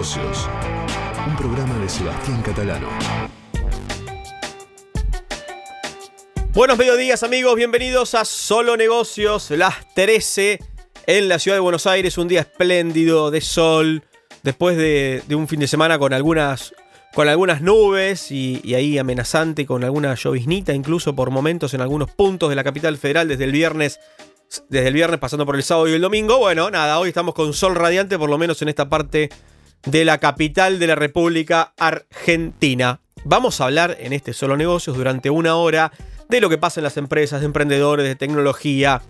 Un programa de Sebastián Catalano. Buenos mediodías amigos, bienvenidos a Solo Negocios, las 13 en la ciudad de Buenos Aires, un día espléndido de sol, después de, un fin de semana con algunas, con algunas nubes y, y, ahí amenazante, con alguna lloviznita incluso por momentos en algunos puntos de la capital federal desde el viernes desde el viernes pasando por el sábado y el domingo. Bueno, nada, hoy estamos con sol radiante, por lo menos en esta parte de la capital de la República Argentina. Vamos a hablar en este Solo Negocios durante una hora de lo que pasa en las empresas, de emprendedores, de tecnología,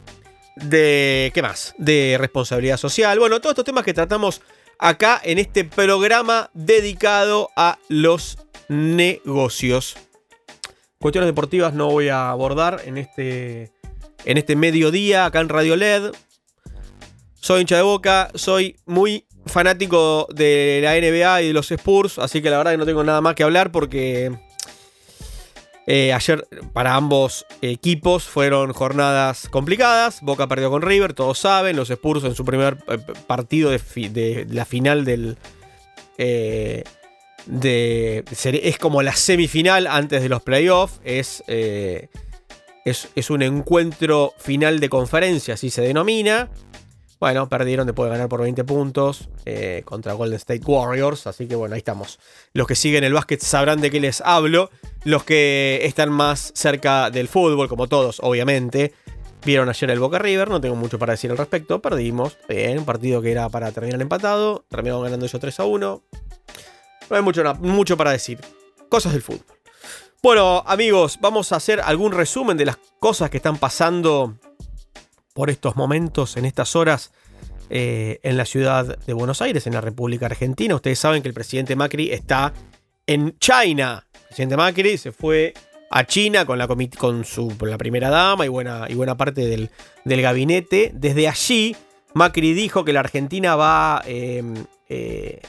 de... ¿qué más? De responsabilidad social. Bueno, todos estos temas que tratamos acá en este programa dedicado a los negocios. Cuestiones deportivas no voy a abordar en este en este mediodía acá en Radio LED. Soy hincha de boca, soy muy fanático de la NBA y de los Spurs, así que la verdad que no tengo nada más que hablar porque eh, ayer para ambos equipos fueron jornadas complicadas. Boca perdió con River, todos saben. Los Spurs en su primer eh, partido de, la final del... Eh, de, es como la semifinal antes de los playoffs. Es es, un encuentro final de conferencia, así se denomina. Bueno, perdieron después de ganar por 20 puntos eh, contra Golden State Warriors. Así que bueno, ahí estamos. Los que siguen el básquet sabrán de qué les hablo. Los que están más cerca del fútbol, como todos, obviamente. Vieron ayer el Boca River, no tengo mucho para decir al respecto. Perdimos. Bien, un partido que era para terminar empatado. Terminamos ganando eso 3 a 1. No hay mucho, mucho para decir. Cosas del fútbol. Bueno, amigos, vamos a hacer algún resumen de las cosas que están pasando por estos momentos, en estas horas, eh, en la ciudad de Buenos Aires, en la República Argentina. Ustedes saben que el presidente Macri está en China. El presidente Macri se fue a China con la, primera dama y buena, y buena parte del, gabinete. Desde allí, Macri dijo que la Argentina va... Eh, eh,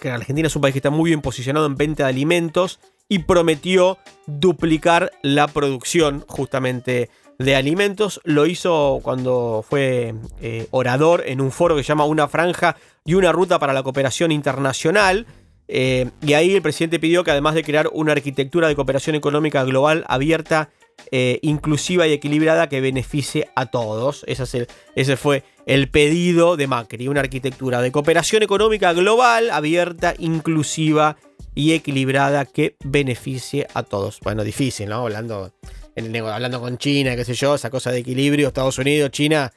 que la Argentina es un país que está muy bien posicionado en venta de alimentos y prometió duplicar la producción justamente de alimentos. Lo hizo cuando fue eh, orador en un foro que se llama Una franja y una ruta para la cooperación internacional. Eh, y ahí el presidente pidió que además de crear una arquitectura de cooperación económica global abierta, eh, inclusiva y equilibrada que beneficie a todos. Ese, ese fue el pedido de Macri, una arquitectura de cooperación económica global, abierta, inclusiva y equilibrada que beneficie a todos. Bueno, difícil, ¿no? Hablando, hablando con China, qué sé yo, esa cosa de equilibrio, Estados Unidos, China.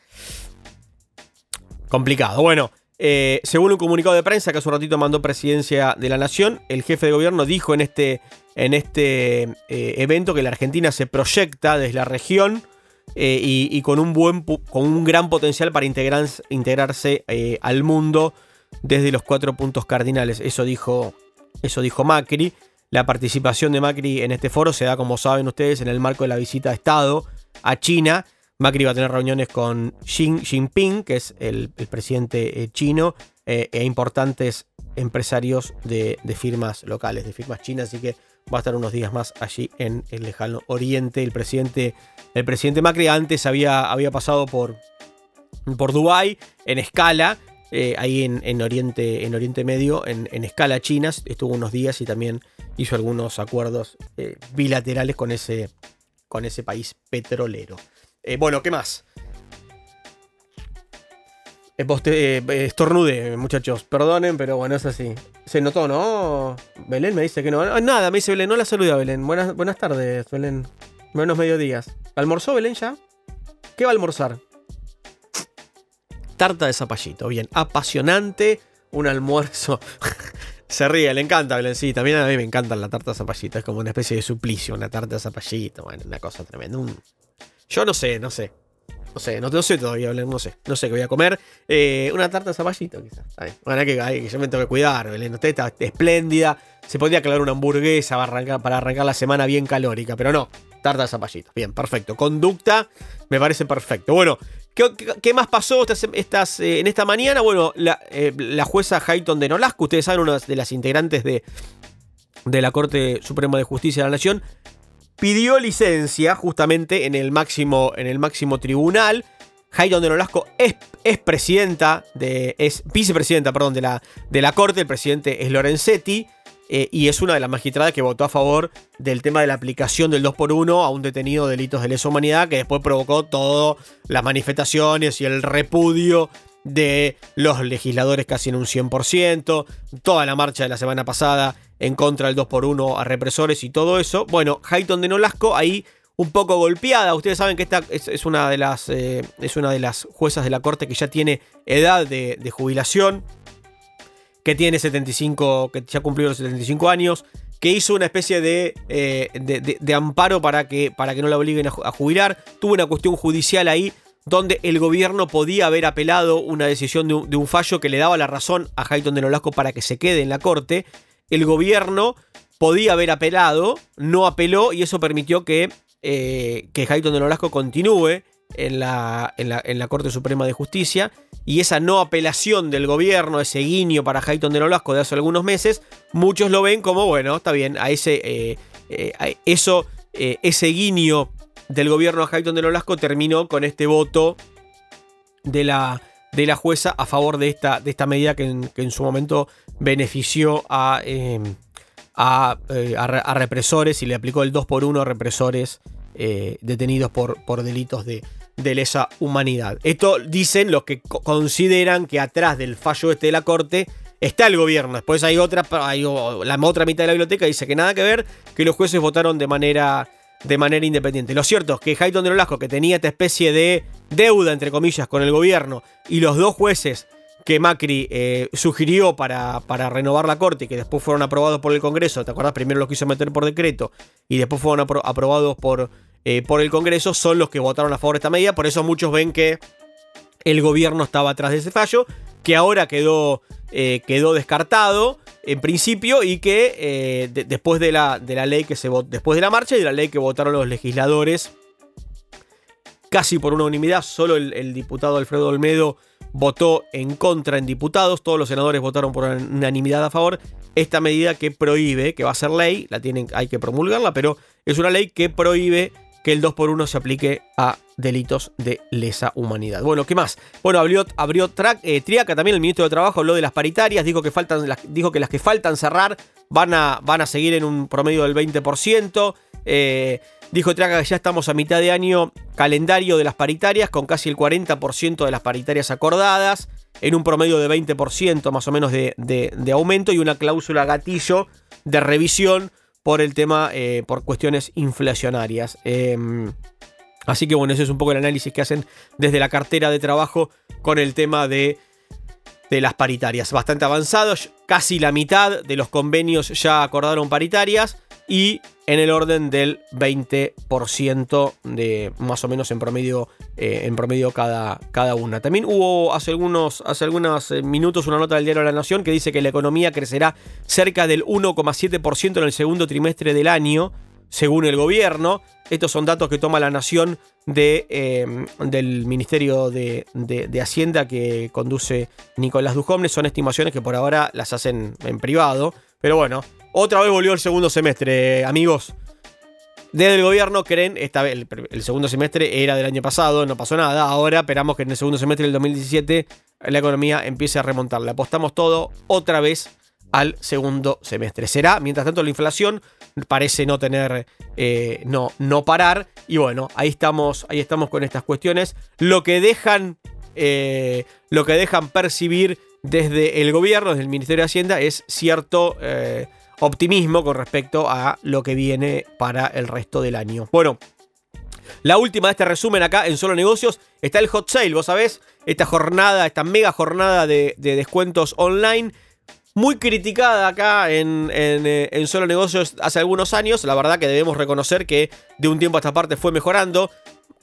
Complicado. Bueno, eh, según un comunicado de prensa que hace un ratito mandó Presidencia de la Nación, el jefe de gobierno dijo en este, en este eh, evento que la Argentina se proyecta desde la región eh, y, con, un buen, con un gran potencial para integrarse al mundo desde los cuatro puntos cardinales. Eso dijo eso dijo Macri. La participación de Macri en este foro se da, como saben ustedes, en el marco de la visita de Estado a China. Macri va a tener reuniones con Xi Jinping, que es el, presidente eh, chino, eh, e importantes empresarios de, firmas locales, de firmas chinas, así que va a estar unos días más allí en el lejano oriente. El presidente, el presidente Macri antes había, había pasado por, por Dubái en escala eh, ahí en, Oriente, en Oriente Medio, en, escala china, estuvo unos días y también hizo algunos acuerdos eh, bilaterales con ese, con ese país petrolero. Eh, bueno, ¿qué más? estornude, muchachos, perdonen, pero bueno, es así. Se notó, ¿no? Belén me dice que no. nada, me dice Belén, no la saluda Belén. Buenas, buenas tardes, Belén. Buenos mediodías. ¿Almorzó Belén ya? ¿Qué va a almorzar? Tarta de zapallito. Bien, apasionante, un almuerzo. Se ríe, le encanta Belén. también a mí me encanta la tarta de zapallito. Es como una especie de suplicio, una tarta de zapallito. Bueno, una cosa tremenda. Yo no sé, no sé. No sé, no, sé todavía, Belén, no sé. No sé qué voy a comer. Eh, una tarta de zapallito, quizás. Bueno, que, yo me tengo que cuidar, Belén. Usted está espléndida. Se podría clavar una hamburguesa para arrancar la semana bien calórica, pero no. Tarta de zapallito. Bien, perfecto. Conducta me parece perfecto. Bueno, ¿Qué, más pasó estas, eh, en esta mañana? Bueno, eh, la, jueza Hayton de Nolasco, ustedes saben, una de las integrantes de, de la Corte Suprema de Justicia de la Nación, pidió licencia justamente en el máximo, en el máximo tribunal. Hayton de Nolasco es, es presidenta, de, es vicepresidenta, perdón, de la, de la corte, el presidente es Lorenzetti. Eh, y es una de las magistradas que votó a favor del tema de la aplicación del 2x1 a un detenido de delitos de lesa humanidad, que después provocó todas las manifestaciones y el repudio de los legisladores casi en un 100%, toda la marcha de la semana pasada en contra del 2x1 a represores y todo eso. Bueno, Hayton de Nolasco ahí un poco golpeada. Ustedes saben que esta es, una, de las, eh, es una de las juezas de la corte que ya tiene edad de jubilación que tiene 75, que ya cumplió los 75 años, que hizo una especie de, eh, de, amparo para que, para que no la obliguen a, jubilar. Tuvo una cuestión judicial ahí donde el gobierno podía haber apelado una decisión de un, fallo que le daba la razón a Hayton de Nolasco para que se quede en la corte. El gobierno podía haber apelado, no apeló y eso permitió que, eh, que Hayton de Nolasco continúe en la, en la, en la Corte Suprema de Justicia y esa no apelación del gobierno, ese guiño para Hayton de Nolasco de hace algunos meses, muchos lo ven como, bueno, está bien, a ese, eh, eh, eso, eh, ese guiño del gobierno a Hayton de Nolasco terminó con este voto de la, de la jueza a favor de esta, de esta medida que en, su momento benefició a, a, a, represores y le aplicó el 2 por 1 a represores detenidos por, por delitos de, de lesa humanidad. Esto dicen los que consideran que atrás del fallo este de la corte está el gobierno. Después hay otra, hay la otra mitad de la biblioteca dice que nada que ver, que los jueces votaron de manera, de manera independiente. Lo cierto es que Hayton de Nolasco, que tenía esta especie de deuda, entre comillas, con el gobierno, y los dos jueces que Macri eh, sugirió para, para, renovar la corte, que después fueron aprobados por el Congreso, ¿te acuerdas? Primero los quiso meter por decreto y después fueron aprobados por eh, por el Congreso son los que votaron a favor de esta medida. Por eso muchos ven que el gobierno estaba atrás de ese fallo, que ahora quedó, eh, quedó descartado en principio y que eh, después, de la, de la, ley que se después de la marcha y de la ley que votaron los legisladores casi por unanimidad, solo el, diputado Alfredo Olmedo votó en contra en diputados, todos los senadores votaron por unanimidad a favor. Esta medida que prohíbe, que va a ser ley, la tienen, hay que promulgarla, pero es una ley que prohíbe que el 2x1 se aplique a delitos de lesa humanidad. Bueno, ¿qué más? Bueno, abrió, abrió eh, Triaca, también el ministro de Trabajo habló de las paritarias, dijo que, faltan, dijo que las que faltan cerrar van a, van a seguir en un promedio del 20%. Eh, dijo Triaca que ya estamos a mitad de año calendario de las paritarias, con casi el 40% de las paritarias acordadas, en un promedio de 20% más o menos de, de aumento y una cláusula gatillo de revisión por el tema, eh, por cuestiones inflacionarias. Em, así que bueno, ese es un poco el análisis que hacen desde la cartera de trabajo con el tema de, de las paritarias. Bastante avanzados, casi la mitad de los convenios ya acordaron paritarias y en el orden del 20% de más o menos en promedio, eh, en promedio cada, cada, una. También hubo hace algunos, hace algunos eh, minutos una nota del diario La Nación que dice que la economía crecerá cerca del 1,7% en el segundo trimestre del año, según el gobierno. Estos son datos que toma la Nación de, em, del Ministerio de, de, Hacienda que conduce Nicolás Dujomne. Son estimaciones que por ahora las hacen en privado. Pero bueno, otra vez volvió el segundo semestre, amigos. Desde el gobierno creen, esta el, segundo semestre era del año pasado, no pasó nada. Ahora esperamos que en el segundo semestre del 2017 la economía empiece a remontar. Le apostamos todo otra vez al segundo semestre. Será, mientras tanto, la inflación parece no tener, eh, no, no parar. Y bueno, ahí estamos, ahí estamos con estas cuestiones. Lo que dejan, eh, lo que dejan percibir desde el gobierno, desde el Ministerio de Hacienda, es cierto eh, optimismo con respecto a lo que viene para el resto del año. Bueno, la última de este resumen acá en Solo Negocios está el hot sale, vos sabés, esta jornada, esta mega jornada de, descuentos online. Muy criticada acá en, eh, en, Solo Negocios hace algunos años. La verdad que debemos reconocer que de un tiempo a esta parte fue mejorando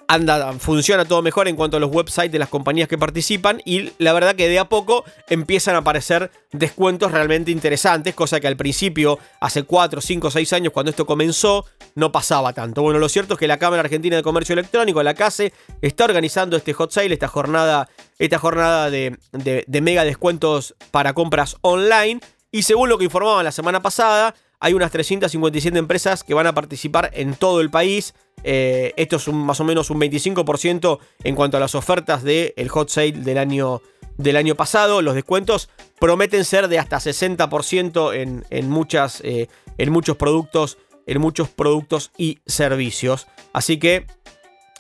anda, funciona todo mejor en cuanto a los websites de las compañías que participan y la verdad que de a poco empiezan a aparecer descuentos realmente interesantes, cosa que al principio, hace 4, 5, 6 años cuando esto comenzó, no pasaba tanto. Bueno, lo cierto es que la Cámara Argentina de Comercio Electrónico, la CASE, está organizando este hot sale, esta jornada, esta jornada de, de mega descuentos para compras online y según lo que informaban la semana pasada, hay unas 357 empresas que van a participar en todo el país. Eh, esto es más o menos un 25% en cuanto a las ofertas del hot sale del año, del año pasado. Los descuentos prometen ser de hasta 60% en, en, muchas, eh, en muchos productos. En muchos productos y servicios. Así que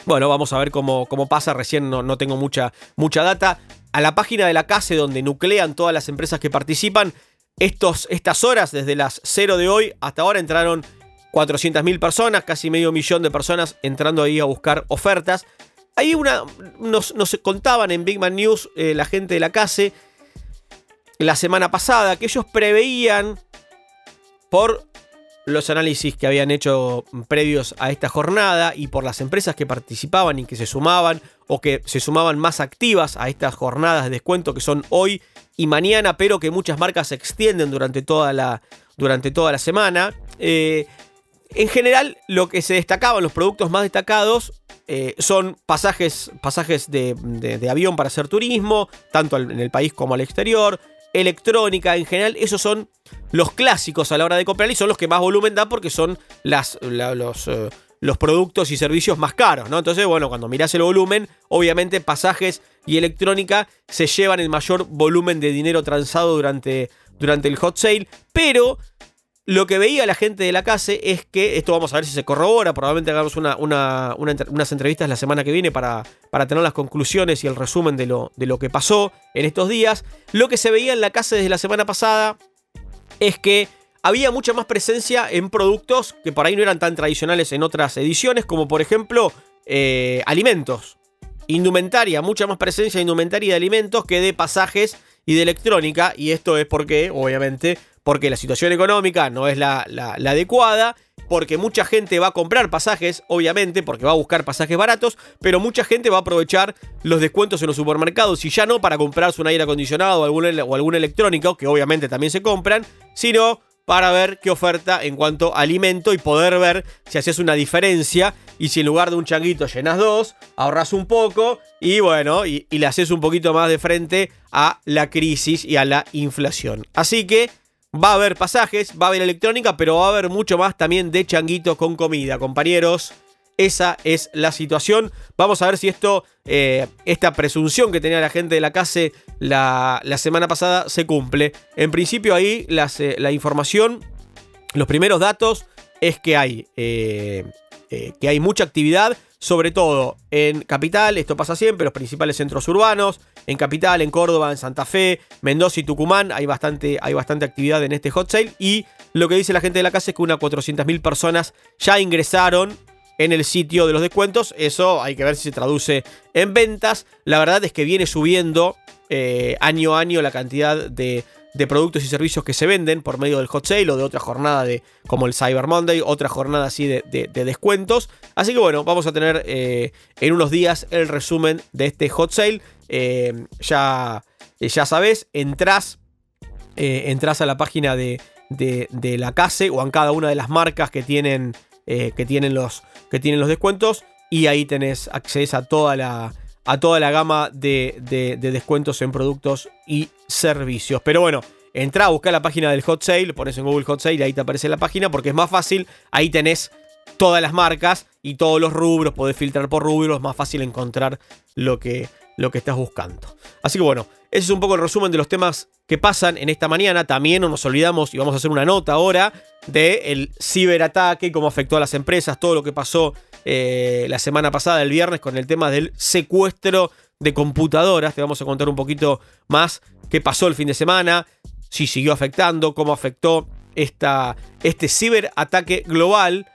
bueno, vamos a ver cómo, cómo pasa. Recién no, no, tengo mucha, mucha data. A la página de la CASE, donde nuclean todas las empresas que participan, estas horas, desde las 0 de hoy hasta ahora, entraron 400.000 personas, casi medio millón de personas entrando ahí a buscar ofertas. Ahí una, nos, contaban en Big Man News eh, la gente de la CASE la semana pasada que ellos preveían por los análisis que habían hecho previos a esta jornada y por las empresas que participaban y que se sumaban o que se sumaban más activas a estas jornadas de descuento que son hoy y mañana, pero que muchas marcas se extienden durante toda la, durante toda la semana. Eh, en general, lo que se destacaba, los productos más destacados, eh, son pasajes, pasajes de, de, avión para hacer turismo, tanto en el país como al exterior, electrónica, en general, esos son los clásicos a la hora de comprar y son los que más volumen dan porque son las, los, eh, los, productos y servicios más caros, ¿no? Entonces, bueno, cuando mirás el volumen, obviamente pasajes y electrónica se llevan el mayor volumen de dinero transado durante, durante el hot sale, pero lo que veía la gente de la casa es que, esto vamos a ver si se corrobora, probablemente hagamos una, unas entrevistas la semana que viene para, para, tener las conclusiones y el resumen de lo, de lo que pasó en estos días. Lo que se veía en la casa desde la semana pasada es que había mucha más presencia en productos que por ahí no eran tan tradicionales en otras ediciones, como por ejemplo eh, alimentos. Indumentaria, mucha más presencia de indumentaria y de alimentos que de pasajes y de electrónica. Y esto es porque, obviamente, porque la situación económica no es la, adecuada, porque mucha gente va a comprar pasajes, obviamente, porque va a buscar pasajes baratos, pero mucha gente va a aprovechar los descuentos en los supermercados y ya no para comprarse un aire acondicionado o alguna, o algún electrónico, que obviamente también se compran, sino para ver qué oferta en cuanto a alimento y poder ver si haces una diferencia y si en lugar de un changuito llenas dos, ahorras un poco y bueno, y, y le haces un poquito más de frente a la crisis y a la inflación. Así que Va a haber pasajes, va a haber electrónica, pero va a haber mucho más también de changuitos con comida, compañeros. Esa es la situación. Vamos a ver si esto, eh, esta presunción que tenía la gente de la casa la, semana pasada se cumple. En principio ahí eh, la información, los primeros datos es que hay, eh, que hay mucha actividad sobre todo en Capital, esto pasa siempre, los principales centros urbanos, en Capital, en Córdoba, en Santa Fe, Mendoza y Tucumán, hay bastante, hay bastante actividad en este hot sale y lo que dice la gente de la casa es que unas 400.000 personas ya ingresaron en el sitio de los descuentos, eso hay que ver si se traduce en ventas, la verdad es que viene subiendo eh, año a año la cantidad de de productos y servicios que se venden por medio del hot sale o de otra jornada de como el Cyber Monday, otra jornada así de, descuentos. Así que bueno, vamos a tener eh, en unos días el resumen de este hot sale. Eh, ya, ya sabes, entras, entras a la página de, de, la CASE o en cada una de las marcas que tienen, que tienen, los, que tienen los descuentos y ahí tenés acceso a toda la a toda la gama de, descuentos en productos y servicios. Pero bueno, entra a buscar la página del hot sale, pones en Google hot sale y ahí te aparece la página porque es más fácil, ahí tenés todas las marcas y todos los rubros, podés filtrar por rubros, más fácil encontrar lo que, lo que estás buscando. Así que bueno, ese es un poco el resumen de los temas que pasan en esta mañana. También no nos olvidamos y vamos a hacer una nota ahora del el ciberataque, cómo afectó a las empresas, todo lo que pasó eh, la semana pasada, el viernes, con el tema del secuestro de computadoras. Te vamos a contar un poquito más qué pasó el fin de semana, si siguió afectando, cómo afectó esta, este ciberataque global.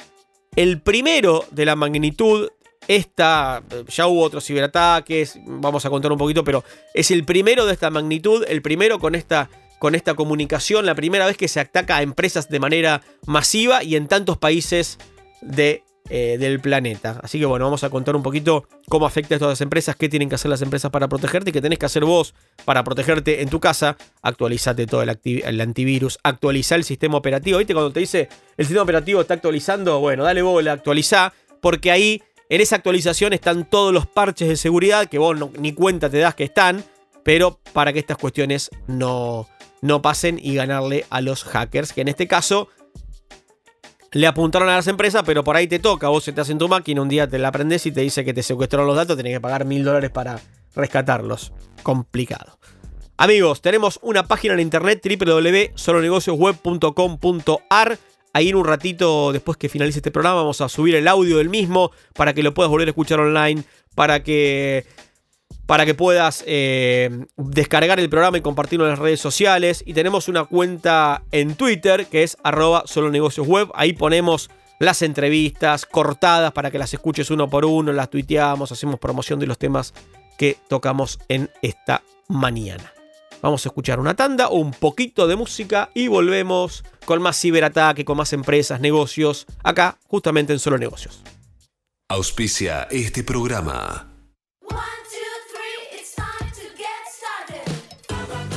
El primero de la magnitud esta, ya hubo otros ciberataques, vamos a contar un poquito, pero es el primero de esta magnitud, el primero con esta, con esta comunicación, la primera vez que se ataca a empresas de manera masiva y en tantos países de eh, del planeta. Así que bueno, vamos a contar un poquito cómo afecta a todas las empresas, qué tienen que hacer las empresas para protegerte y qué tenés que hacer vos para protegerte en tu casa. Actualizate todo el, antivirus, actualiza el sistema operativo. ¿Viste cuando te dice el sistema operativo está actualizando? Bueno, dale bola, actualiza, porque ahí en esa actualización están todos los parches de seguridad que vos ni cuenta te das que están, pero para que estas cuestiones no, no pasen y ganarle a los hackers, que en este caso le apuntaron a las empresas, pero por ahí te toca, vos se te hace en tu máquina, un día te la aprendes y te dice que te secuestraron los datos, tenés que pagar mil dólares para rescatarlos. Complicado. Amigos, tenemos una página en internet www.solonegociosweb.com.ar. Ahí en un ratito, después que finalice este programa, vamos a subir el audio del mismo para que lo puedas volver a escuchar online, para que para que puedas eh, descargar el programa y compartirlo en las redes sociales. Y tenemos una cuenta en Twitter que es arroba solonegociosweb. Ahí ponemos las entrevistas cortadas para que las escuches uno por uno, las tuiteamos, hacemos promoción de los temas que tocamos en esta mañana. Vamos a escuchar una tanda o un poquito de música y volvemos con más ciberataque, con más empresas, negocios, acá justamente en Solo Negocios. Auspicia este programa.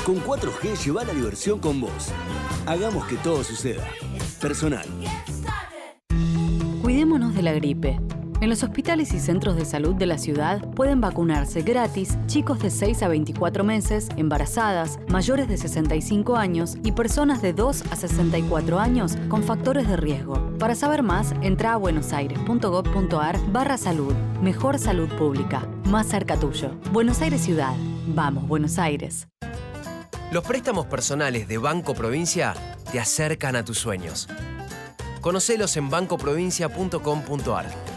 Con 4G lleva la diversión con vos. Hagamos que todo suceda. Personal. Cuidémonos de la gripe. En los hospitales y centros de salud de la ciudad pueden vacunarse gratis chicos de 6 a 24 meses, embarazadas, mayores de 65 años y personas de 2 a 64 años con factores de riesgo. Para saber más, entra a buenosaires.gov.ar barra salud. Mejor salud pública. Más cerca tuyo. Buenos Aires Ciudad. Vamos, Buenos Aires. Los préstamos personales de Banco Provincia te acercan a tus sueños. Conocelos en bancoprovincia.com.ar.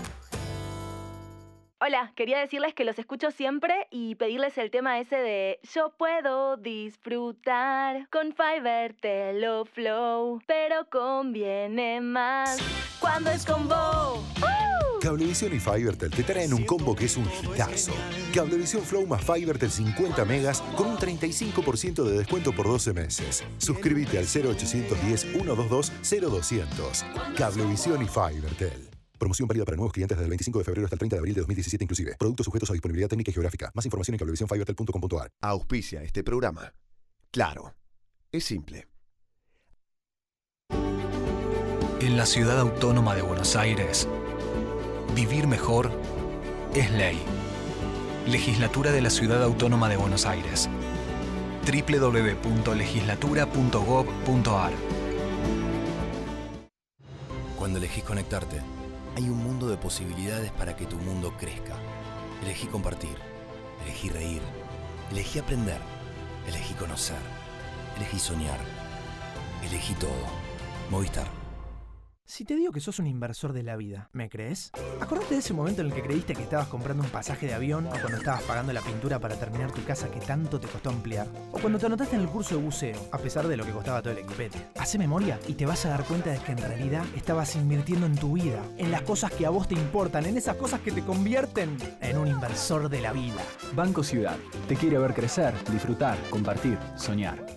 Hola, quería decirles que los escucho siempre y pedirles el tema ese de Yo puedo disfrutar con Fiverr Telo Flow, pero conviene más cuando es con vos. Cablevisión y Fivertel te traen un combo que es un hitazo. Cablevisión Flow más Fivertel 50 megas con un 35% de descuento por 12 meses. Suscríbete al 0810 122 0200. Cablevisión y Fivertel. Promoción válida para nuevos clientes desde el 25 de febrero hasta el 30 de abril de 2017 inclusive. Productos sujetos a disponibilidad técnica y geográfica. Más información en cablevisiónfivertel.com.ar. Auspicia este programa. Claro, es simple. En la ciudad autónoma de Buenos Aires, vivir mejor es ley. Legislatura de la Ciudad Autónoma de Buenos Aires. www.legislatura.gov.ar Cuando elegís conectarte, hay un mundo de posibilidades para que tu mundo crezca. Elegí compartir, elegí reír, elegí aprender, elegí conocer, elegí soñar, elegí todo. Movistar. Si te digo que sos un inversor de la vida, ¿me crees? Acordate de ese momento en el que creíste que estabas comprando un pasaje de avión o cuando estabas pagando la pintura para terminar tu casa que tanto te costó ampliar. O cuando te anotaste en el curso de buceo, a pesar de lo que costaba todo el equipete. Hace memoria y te vas a dar cuenta de que en realidad estabas invirtiendo en tu vida, en las cosas que a vos te importan, en esas cosas que te convierten en un inversor de la vida. Banco Ciudad. Te quiere ver crecer, disfrutar, compartir, soñar.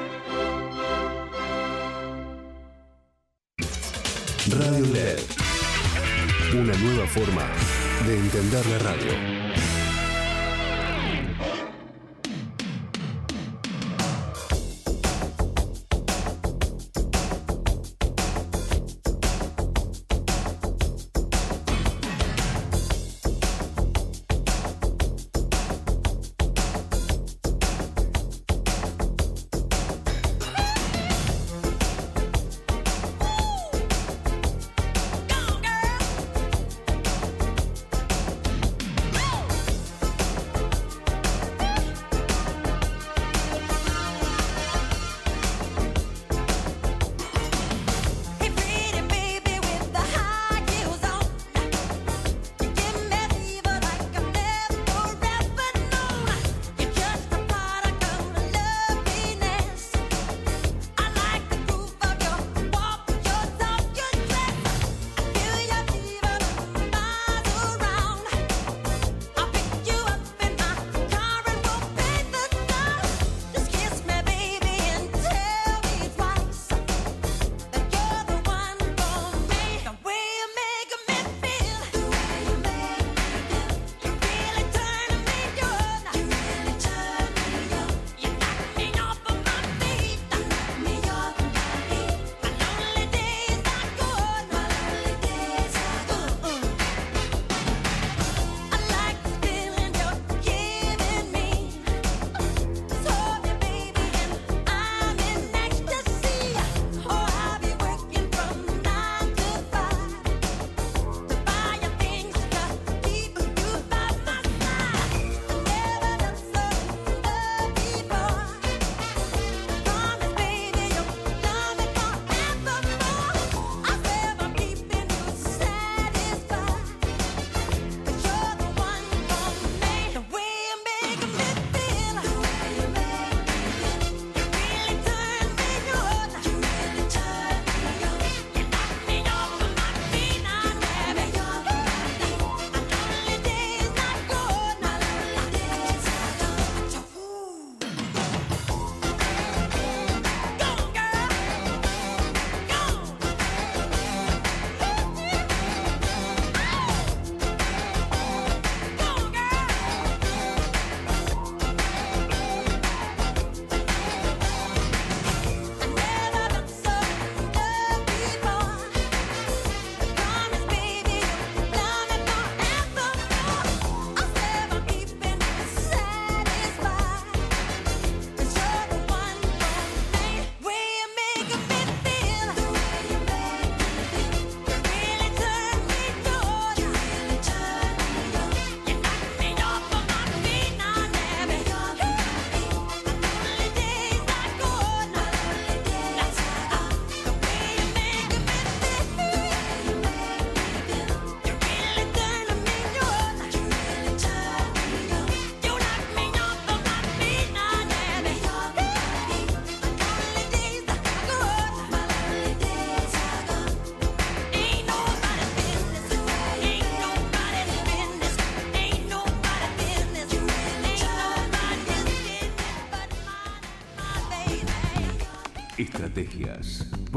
Radio LED. Una nueva forma de entender la radio.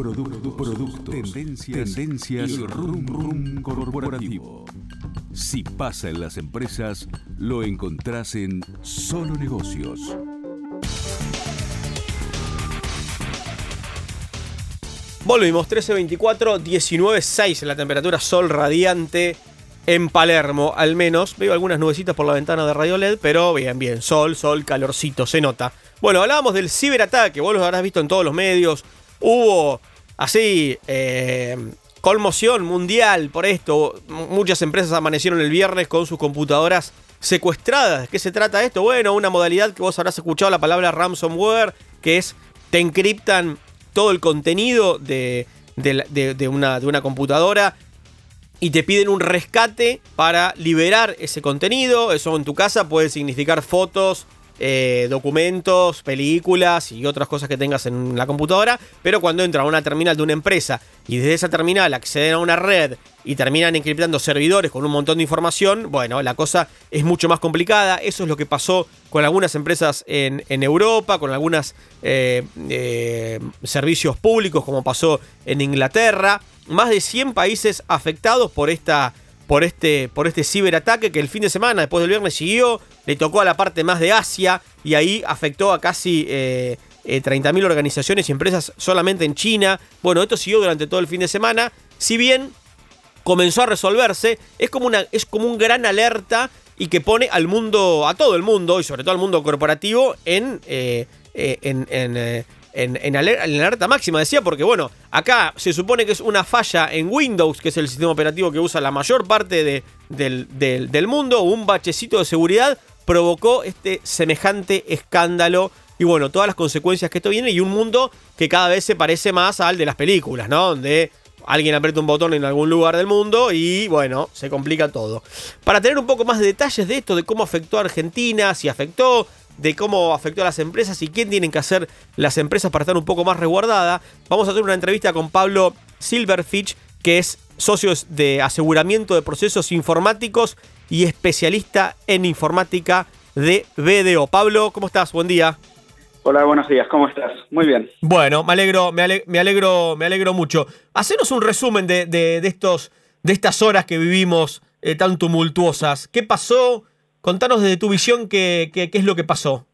Productos, productos tendencias, tendencias y rum rum corporativo. Si pasa en las empresas, lo encontrás en Solo Negocios. Volvimos, 13.24, 19.6 la temperatura, sol radiante en Palermo, al menos. Veo algunas nubecitas por la ventana de Radio LED, pero bien, bien, sol, sol, calorcito, se nota. Bueno, hablábamos del ciberataque, vos lo habrás visto en todos los medios. Hubo así eh, conmoción mundial por esto. Muchas empresas amanecieron el viernes con sus computadoras secuestradas. ¿De qué se trata esto? Bueno, una modalidad que vos habrás escuchado la palabra ransomware, que es te encriptan todo el contenido de, una, de una computadora y te piden un rescate para liberar ese contenido. Eso en tu casa puede significar fotos, eh, documentos, películas y otras cosas que tengas en la computadora, pero cuando entran a una terminal de una empresa y desde esa terminal acceden a una red y terminan encriptando servidores con un montón de información, bueno, la cosa es mucho más complicada. Eso es lo que pasó con algunas empresas en, Europa, con algunos eh, eh, servicios públicos, como pasó en Inglaterra. Más de 100 países afectados por esta por este, por este ciberataque que el fin de semana, después del viernes, siguió, le tocó a la parte más de Asia y ahí afectó a casi eh, 30.000 eh, organizaciones y empresas solamente en China. Bueno, esto siguió durante todo el fin de semana. Si bien comenzó a resolverse, es como, una, es como un gran alerta y que pone al mundo, a todo el mundo y sobre todo al mundo corporativo en, eh, eh, en, en en, alerta máxima, decía, porque bueno, acá se supone que es una falla en Windows, que es el sistema operativo que usa la mayor parte de, del, mundo, un bachecito de seguridad provocó este semejante escándalo y bueno, todas las consecuencias que esto viene y un mundo que cada vez se parece más al de las películas, ¿no? Donde alguien aprieta un botón en algún lugar del mundo y bueno, se complica todo. Para tener un poco más de detalles de esto, de cómo afectó a Argentina, si afectó, de cómo afectó a las empresas y qué tienen que hacer las empresas para estar un poco más resguardada, vamos a hacer una entrevista con Pablo Silverfich, que es socio de aseguramiento de procesos informáticos y especialista en informática de BDO. Pablo, ¿cómo estás? Buen día. Hola, buenos días, ¿cómo estás? Muy bien. Bueno, me alegro, me alegro, me alegro, mucho. Hacenos un resumen de, estos, de estas horas que vivimos eh, tan tumultuosas. ¿Qué pasó? Contanos desde tu visión qué, qué, es lo que pasó.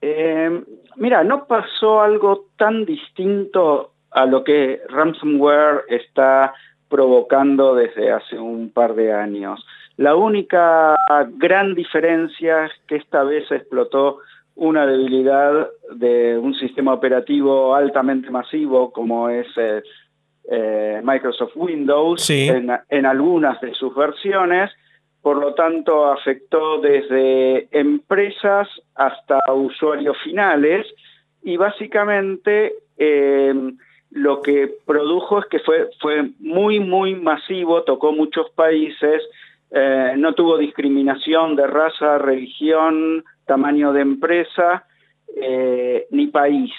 Eh, mira, no pasó algo tan distinto a lo que ransomware está provocando desde hace un par de años. La única gran diferencia es que esta vez explotó una debilidad de un sistema operativo altamente masivo como es eh, eh, Microsoft Windows en, algunas de sus versiones. Por lo tanto afectó desde empresas hasta usuarios finales. Y básicamente eh, lo que produjo es que fue, fue muy, muy masivo, tocó muchos países, eh, no tuvo discriminación de raza, religión, tamaño de empresa, eh, ni país.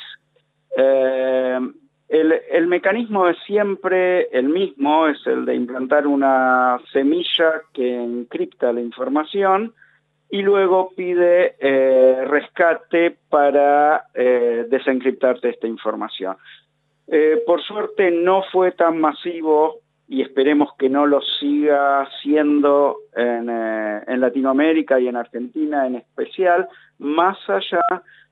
El, mecanismo es siempre el mismo, es el de implantar una semilla que encripta la información y luego pide eh, rescate para eh, desencriptarte esta información. Eh, por suerte no fue tan masivo y esperemos que no lo siga siendo en, en Latinoamérica y en Argentina en especial, más allá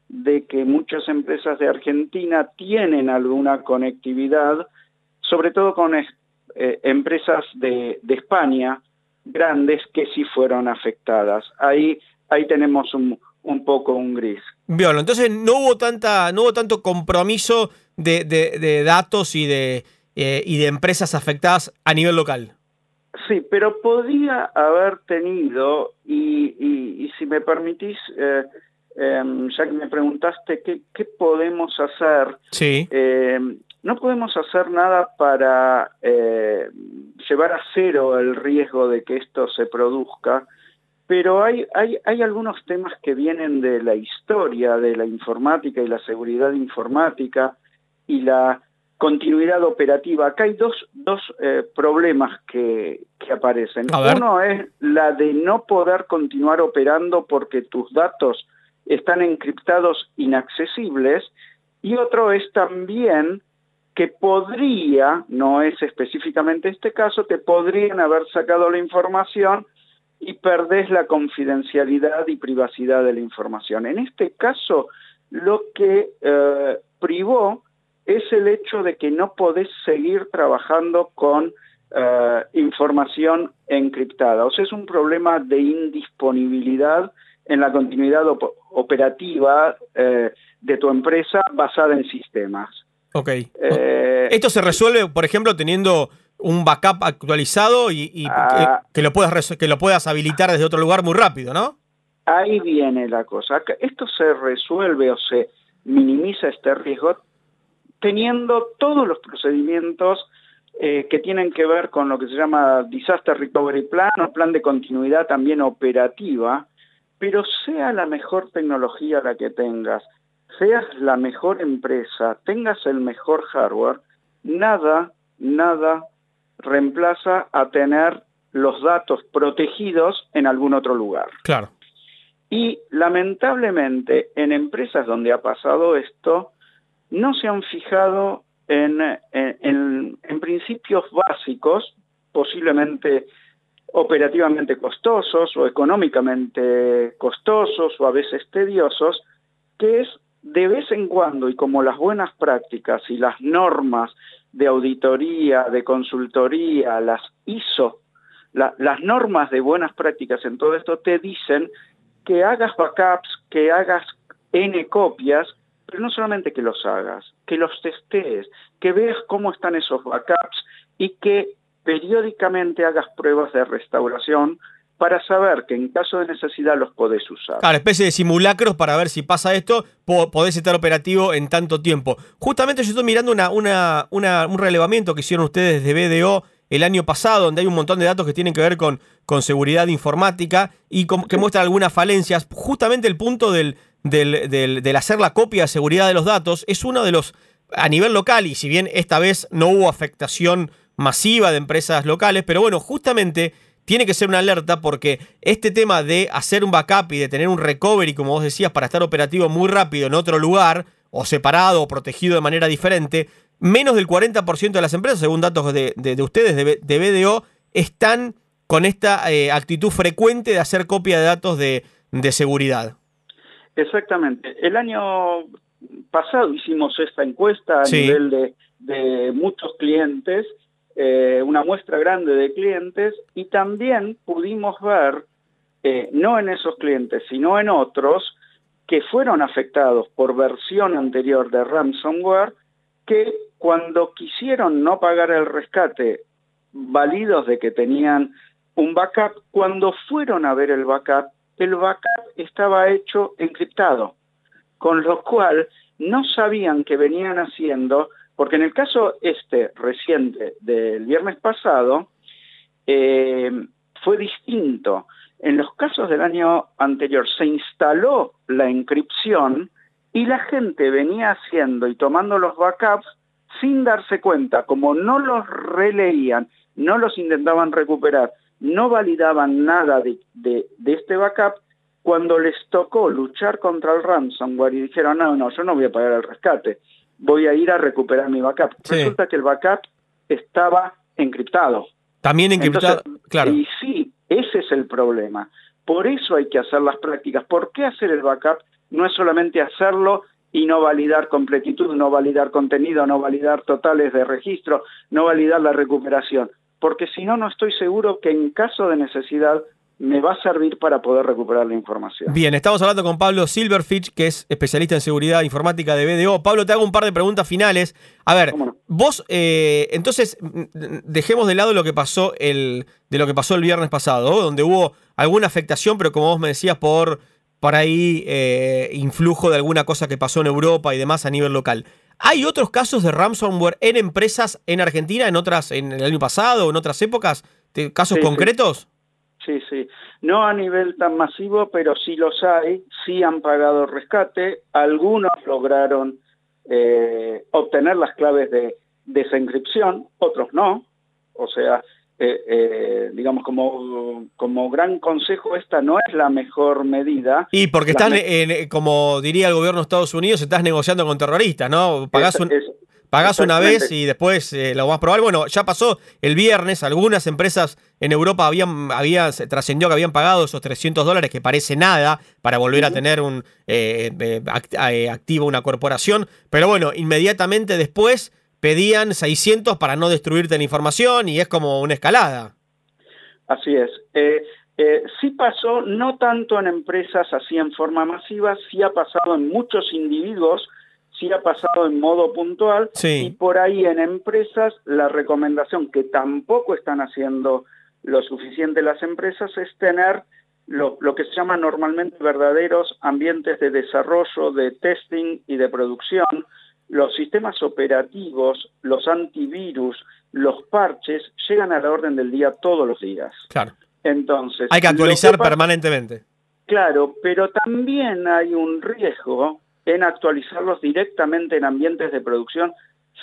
de que muchas empresas de Argentina tienen alguna conectividad, sobre todo con eh, empresas de, España grandes que sí fueron afectadas. Ahí, ahí tenemos un, poco un gris. Bien, entonces no hubo tanta, no hubo tanto compromiso de, datos y de, eh, y de empresas afectadas a nivel local. Sí, pero podría haber tenido, y, si me permitís, eh, Em, ya que me preguntaste qué, podemos hacer, sí. Em, no podemos hacer nada para eh, llevar a cero el riesgo de que esto se produzca, pero hay, hay, hay algunos temas que vienen de la historia de la informática y la seguridad informática y la continuidad operativa. Acá hay dos, dos eh, problemas que, que aparecen. Uno es la de no poder continuar operando porque tus datos están encriptados inaccesibles y otro es también que podría, no es específicamente este caso, te podrían haber sacado la información y perdés la confidencialidad y privacidad de la información. En este caso, lo que eh, privó es el hecho de que no podés seguir trabajando con eh, información encriptada. O sea, es un problema de indisponibilidad en la continuidad operativa eh, de tu empresa basada en sistemas. Ok. Esto se resuelve, por ejemplo, teniendo un backup actualizado y, ah. que, lo puedas, que lo puedas habilitar desde otro lugar muy rápido, ¿no? Ahí viene la cosa. Esto se resuelve o se minimiza este riesgo teniendo todos los procedimientos eh, que tienen que ver con lo que se llama Disaster Recovery Plan o plan de continuidad también operativa, pero sea la mejor tecnología la que tengas, seas la mejor empresa, tengas el mejor hardware, nada, nada reemplaza a tener los datos protegidos en algún otro lugar. Claro. Y lamentablemente en empresas donde ha pasado esto, no se han fijado en, en, principios básicos, posiblemente operativamente costosos o económicamente costosos o a veces tediosos, que es de vez en cuando y como las buenas prácticas y las normas de auditoría, de consultoría, las ISO, las normas de buenas prácticas en todo esto te dicen que hagas backups, que hagas N copias, pero no solamente que los hagas, que los testees, que veas cómo están esos backups y que periódicamente hagas pruebas de restauración para saber que en caso de necesidad los podés usar. Claro, especie de simulacros para ver si pasa esto, podés estar operativo en tanto tiempo. Justamente yo estoy mirando una, una, un relevamiento que hicieron ustedes de BDO el año pasado, donde hay un montón de datos que tienen que ver con, con seguridad informática y que muestran algunas falencias. Justamente el punto del, del, del, hacer la copia de seguridad de los datos es uno de los, a nivel local, y si bien esta vez no hubo afectación masiva de empresas locales, pero bueno, justamente tiene que ser una alerta porque este tema de hacer un backup y de tener un recovery, como vos decías, para estar operativo muy rápido en otro lugar, o separado o protegido de manera diferente, menos del 40% de las empresas, según datos de, ustedes, de, BDO, están con esta eh, actitud frecuente de hacer copia de datos de, seguridad. Exactamente. El año pasado hicimos esta encuesta a nivel de muchos clientes eh, una muestra grande de clientes y también pudimos ver, eh, no en esos clientes, sino en otros, que fueron afectados por versión anterior de ransomware, que cuando quisieron no pagar el rescate, válidos de que tenían un backup, cuando fueron a ver el backup, el backup estaba hecho encriptado, con lo cual no sabían que venían haciendo porque en el caso este reciente del viernes pasado, eh, fue distinto. En los casos del año anterior se instaló la encripción y la gente venía haciendo y tomando los backups sin darse cuenta, como no los releían, no los intentaban recuperar, no validaban nada de, de este backup, cuando les tocó luchar contra el ransomware y dijeron, no, no, yo no voy a pagar el rescate, voy a ir a recuperar mi backup. Resulta que el backup estaba encriptado. También encriptado, claro. Y sí, ese es el problema. Por eso hay que hacer las prácticas. ¿Por qué hacer el backup? No es solamente hacerlo y no validar completitud, no validar contenido, no validar totales de registro, no validar la recuperación. Porque si no, no estoy seguro que en caso de necesidad me va a servir para poder recuperar la información. Bien, estamos hablando con Pablo Silverfitch, que es especialista en seguridad informática de BDO. Pablo, te hago un par de preguntas finales. A ver, vos, eh, entonces, dejemos de lado lo que pasó el, de lo que pasó el viernes pasado, donde hubo alguna afectación, pero como vos me decías, por, por ahí eh, influjo de alguna cosa que pasó en Europa y demás a nivel local. ¿Hay otros casos de ransomware en empresas en Argentina, en otras, en el año pasado en otras épocas? ¿Casos concretos? Sí, sí. No a nivel tan masivo, pero sí los hay, sí han pagado rescate, algunos lograron eh, obtener las claves de desencripción, otros no. O sea, eh, eh, digamos, como, como gran consejo, esta no es la mejor medida. Y porque están, en, como diría el gobierno de Estados Unidos, estás negociando con terroristas, ¿no? Pagás, Es- un- es- pagás una vez y después eh, lo más probable. Bueno, ya pasó el viernes, algunas empresas en Europa habían, había, se trascendió que habían pagado esos 300 dólares, que parece nada, para volver a tener un act- activa una corporación. Pero bueno, inmediatamente después pedían 600 para no destruirte la información y es como una escalada. Así es. Eh, eh, sí pasó, no tanto en empresas así en forma masiva, sí ha pasado en muchos individuos, sí ha pasado en modo puntual, y por ahí en empresas la recomendación que tampoco están haciendo lo suficiente las empresas es tener lo, lo que se llama normalmente verdaderos ambientes de desarrollo, de testing y de producción. Los sistemas operativos, los antivirus, los parches llegan a la orden del día todos los días. Claro. Entonces, Hay que actualizar permanentemente. Claro, pero también hay un riesgo en actualizarlos directamente en ambientes de producción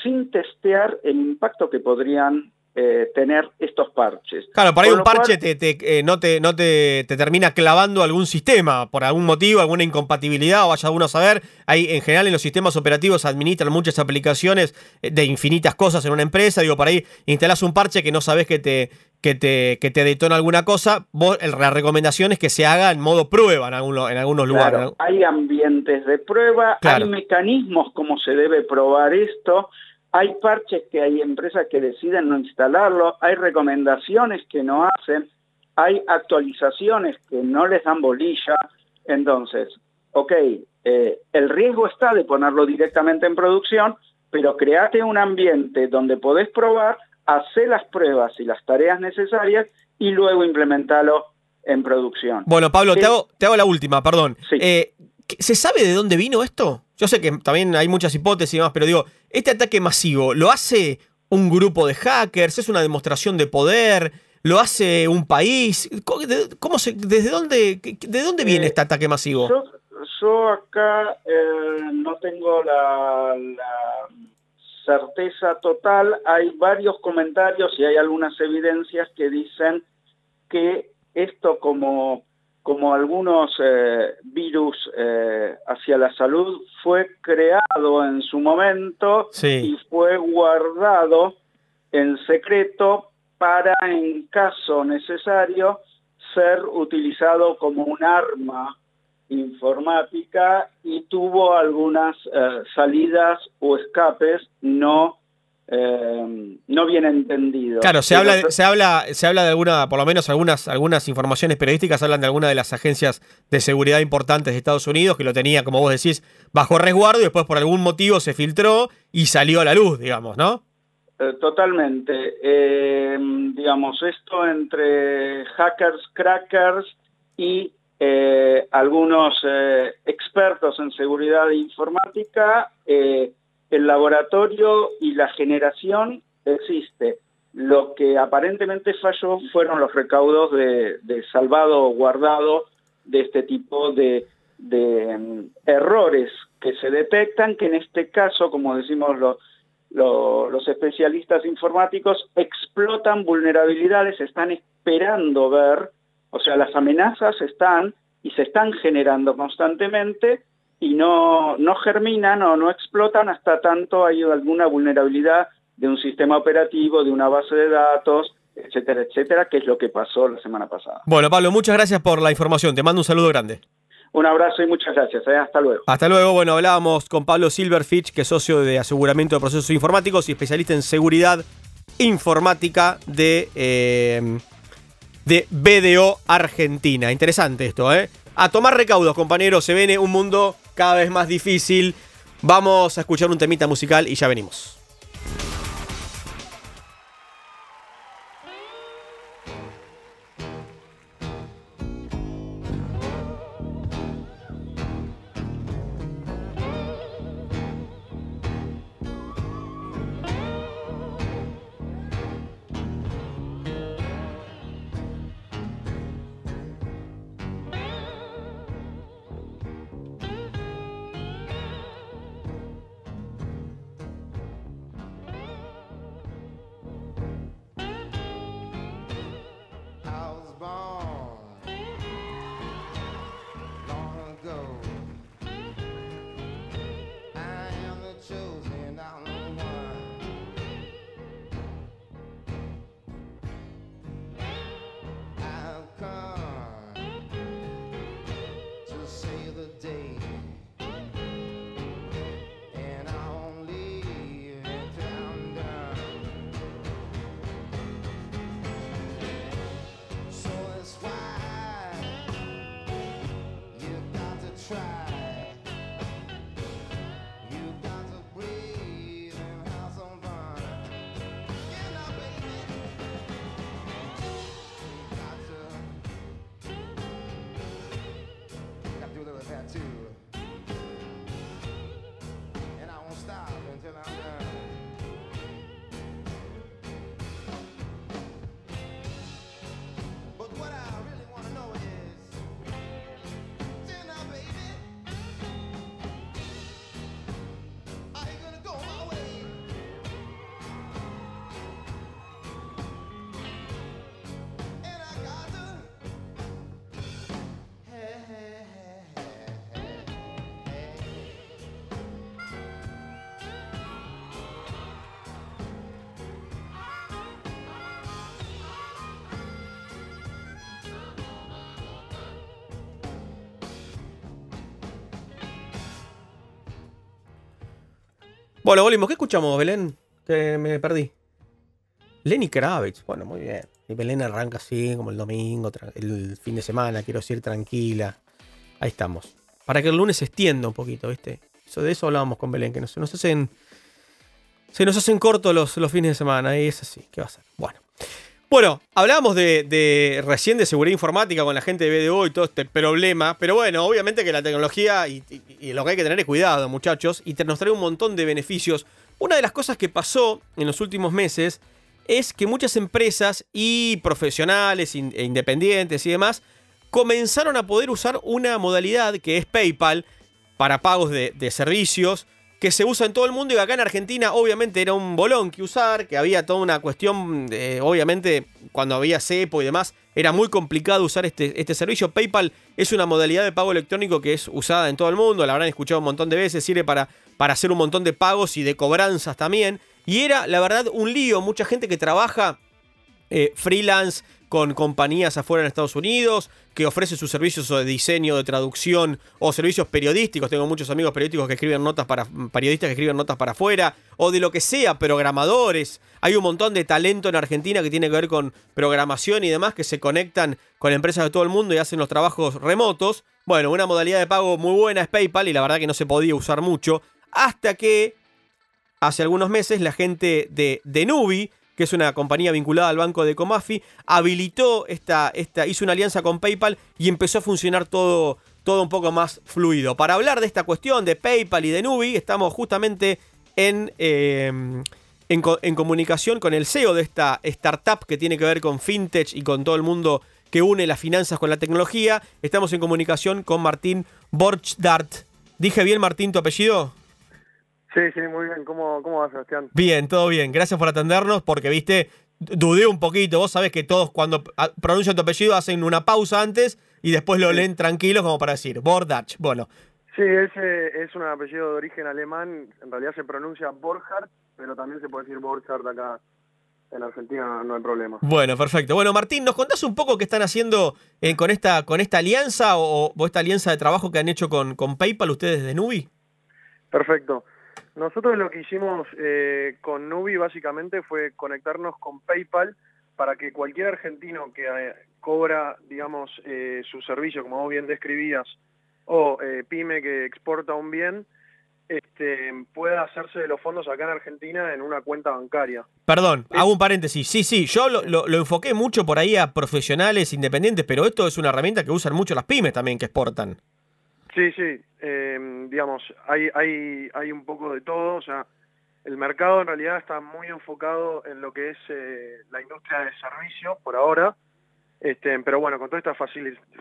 sin testear el impacto que podrían eh, tener estos parches. Claro, por ahí Con un cual- parche te, te, eh, no, te, no te, te termina clavando algún sistema por algún motivo, alguna incompatibilidad, o vaya uno a saber. Hay, en general, en los sistemas operativos administran muchas aplicaciones eh, de infinitas cosas en una empresa. Digo, por ahí instalás un parche que no sabes que te, que te, que te detona alguna cosa. Vos, la recomendación es que se haga en modo prueba en, alguno- en algunos lugares. Claro, ¿no? hay ambientes de prueba, Claro. hay mecanismos como se debe probar esto, hay parches que hay empresas que deciden no instalarlo, hay recomendaciones que no hacen, hay actualizaciones que no les dan bolilla. Entonces, ok, eh, el riesgo está de ponerlo directamente en producción, pero create un ambiente donde podés probar, hacer las pruebas y las tareas necesarias y luego implementarlo en producción. Bueno, Pablo, te hago, te hago la última, perdón. Eh, ¿qué- ¿Se sabe de dónde vino esto? Yo sé que también hay muchas hipótesis y demás, pero digo, este ataque masivo, ¿lo hace un grupo de hackers? ¿Es una demostración de poder? ¿Lo hace un país? ¿Cómo, de- cómo se, ¿Desde dónde, de dónde viene Eh, este ataque masivo? Yo, yo acá eh, no tengo la, la certeza total. Hay varios comentarios y hay algunas evidencias que dicen que esto como, como algunos eh, virus eh, hacia la salud fue creado en su momento y fue guardado en secreto para en caso necesario ser utilizado como un arma informática y tuvo algunas eh, salidas o escapes no eh, no bien entendidos. Claro, se habla, de- se habla, se habla de alguna, por lo menos algunas, algunas informaciones periodísticas hablan de alguna de las agencias de seguridad importantes de Estados Unidos que lo tenía, como vos decís, bajo resguardo y después por algún motivo se filtró y salió a la luz, digamos, ¿no? Eh, Totalmente. Eh, digamos, esto entre hackers, crackers y algunos expertos en seguridad informática, el laboratorio y la generación existe. Lo que aparentemente falló fueron los recaudos de, salvado o guardado de este tipo de, mm, errores que se detectan, que en este caso, como decimos los, lo- los especialistas informáticos, explotan vulnerabilidades, están esperando ver, o sea, las amenazas están y se están generando constantemente y no, no germinan o no explotan hasta tanto hay alguna vulnerabilidad de un sistema operativo, de una base de datos, etcétera, etcétera, que es lo que pasó la semana pasada. Bueno, Pablo, muchas gracias por la información. Te mando un saludo grande. Un abrazo y muchas gracias. ¿eh? Hasta luego. Hasta luego. Bueno, hablábamos con Pablo Silverfitch, que es socio de aseguramiento de procesos informáticos y especialista en seguridad informática de, eh, de BDO Argentina. Interesante esto, ¿eh? A tomar recaudos, compañeros. Se viene un mundo cada vez más difícil. Vamos a escuchar un temita musical y ya venimos. Bueno, volvimos. ¿Qué escuchamos, Belén? Que me perdí. Lenny Kravitz. Bueno, muy bien. Y Belén arranca así, como el domingo, el fin de semana, quiero decir, tranquila. Ahí estamos. Para que el lunes se extienda un poquito, ¿viste? De eso hablábamos con Belén, que no, se nos hacen. Se nos hacen cortos los, los fines de semana. Y es así. ¿Qué va a ser? Bueno. Bueno, hablábamos de, recién de seguridad informática con la gente de BDO y todo este problema, pero bueno, obviamente que la tecnología y, lo que hay que tener es cuidado, muchachos, y nos trae un montón de beneficios. Una de las cosas que pasó en los últimos meses es que muchas empresas y profesionales e independientes y demás comenzaron a poder usar una modalidad que es PayPal para pagos de servicios que se usa en todo el mundo y acá en Argentina obviamente era un bolón que usar, que había toda una cuestión, obviamente cuando había cepo y demás, era muy complicado usar este, este servicio. PayPal es una modalidad de pago electrónico que es usada en todo el mundo, la habrán escuchado un montón de veces, sirve para, para hacer un montón de pagos y de cobranzas también. Y era, la verdad, un lío, mucha gente que trabaja eh, freelance con compañías afuera en Estados Unidos, que ofrece sus servicios de diseño, de traducción o servicios periodísticos. Tengo muchos amigos periodísticos que escriben notas para periodistas que escriben notas para afuera o de lo que sea, programadores. Hay un montón de talento en Argentina que tiene que ver con programación y demás que se conectan con empresas de todo el mundo y hacen los trabajos remotos. Bueno, una modalidad de pago muy buena es PayPal y la verdad que no se podía usar mucho hasta que hace algunos meses la gente de, de Nubi que es una compañía vinculada al banco de Comafi, habilitó esta, esta, hizo una alianza con PayPal y empezó a funcionar todo, todo un poco más fluido. Para hablar de esta cuestión de PayPal y de Nubi, estamos justamente en, em, en, comunicación con el CEO de esta startup que tiene que ver con fintech y con todo el mundo que une las finanzas con la tecnología. Estamos en comunicación con Martín Borchdart. ¿Dije bien, Martín, tu apellido? Sí, sí, muy bien. ¿Cómo, cómo va, Sebastián? Bien, todo bien. Gracias por atendernos porque, viste, dudé un poquito. Vos sabés que todos cuando pronuncian tu apellido hacen una pausa antes y después lo leen tranquilos como para decir, Bordach. Bueno. Sí, ese es un apellido de origen alemán. En realidad se pronuncia Borchardt, pero también se puede decir Borchardt acá en Argentina no hay problema. Bueno, perfecto. Bueno, Martín, ¿nos contás un poco qué están haciendo eh, con, esta, con esta alianza o, o, esta alianza de trabajo que han hecho con, con PayPal ustedes de Nubi? Perfecto. Nosotros lo que hicimos eh, con Nubi básicamente fue conectarnos con PayPal para que cualquier argentino que eh, cobra, digamos, eh, su servicio, como vos bien describías, o pyme que exporta un bien, este, pueda hacerse de los fondos acá en Argentina en una cuenta bancaria. Perdón, hago un paréntesis. Sí, sí, yo lo, lo, enfoqué mucho por ahí a profesionales independientes, pero esto es una herramienta que usan mucho las pymes también que exportan. Sí, sí, eh, digamos, hay, hay, hay un poco de todo, o sea, el mercado en realidad está muy enfocado en lo que es eh, la industria de servicio por ahora, este, pero bueno, con todas estas